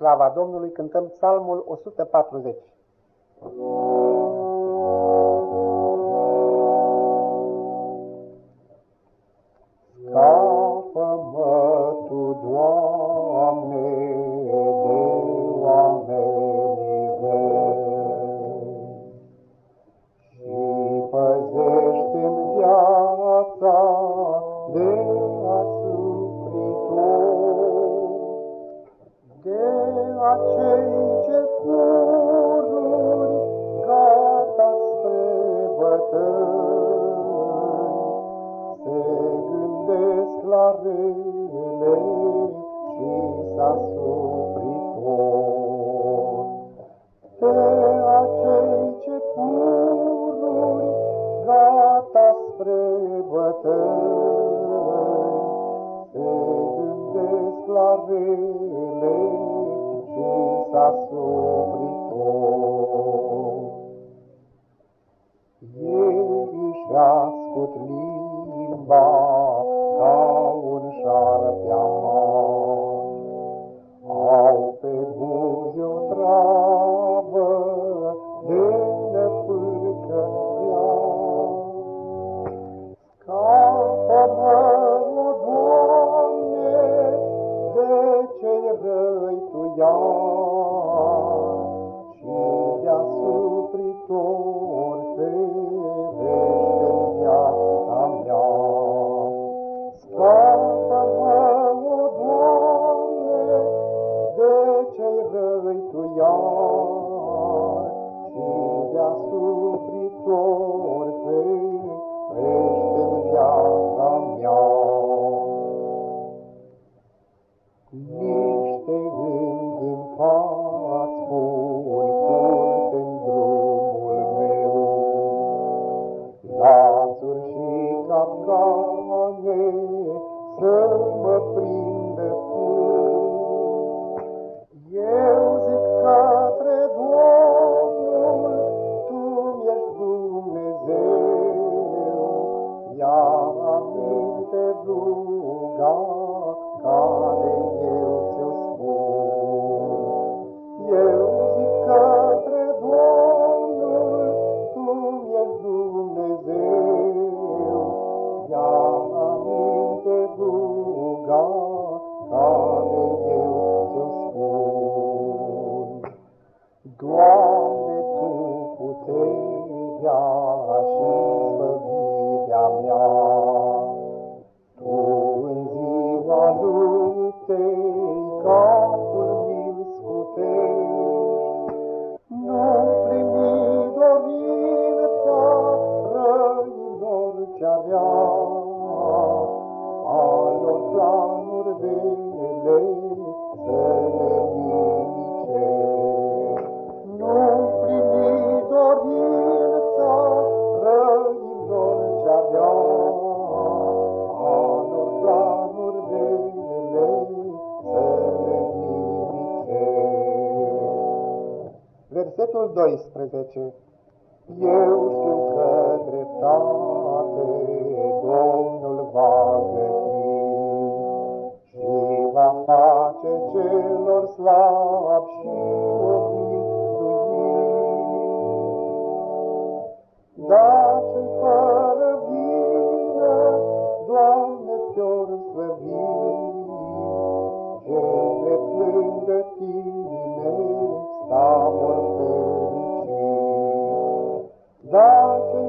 slava Domnului, cântăm psalmul 140. La rele și s-asupritor. De acei ce cururi gata spre bătăi, se gândesc la rele s-a supritor. Ei își ascut limba ca un șarpe amar, au pe buzi o travă de nepârcă rea. Scapă-mă, o Doamne, de cei răi Tu iar, iar și de-a supritor ferește-n viața mea. Niște gând în faț buni curse în drumul meu, lațuri și capcane să Oh. Răilor ce-avea, alor planuri vele să le nimicești. Nu primi dorința răilor ce-avea, Versetul 12 Eu știu că dreptate Domnul va găti și va face celor slabi și obișnuiți. Da, ce fără vină, Doamne, te-or slăvi, cele plângă Tine, stau Dați-mi fără vină, Doamne,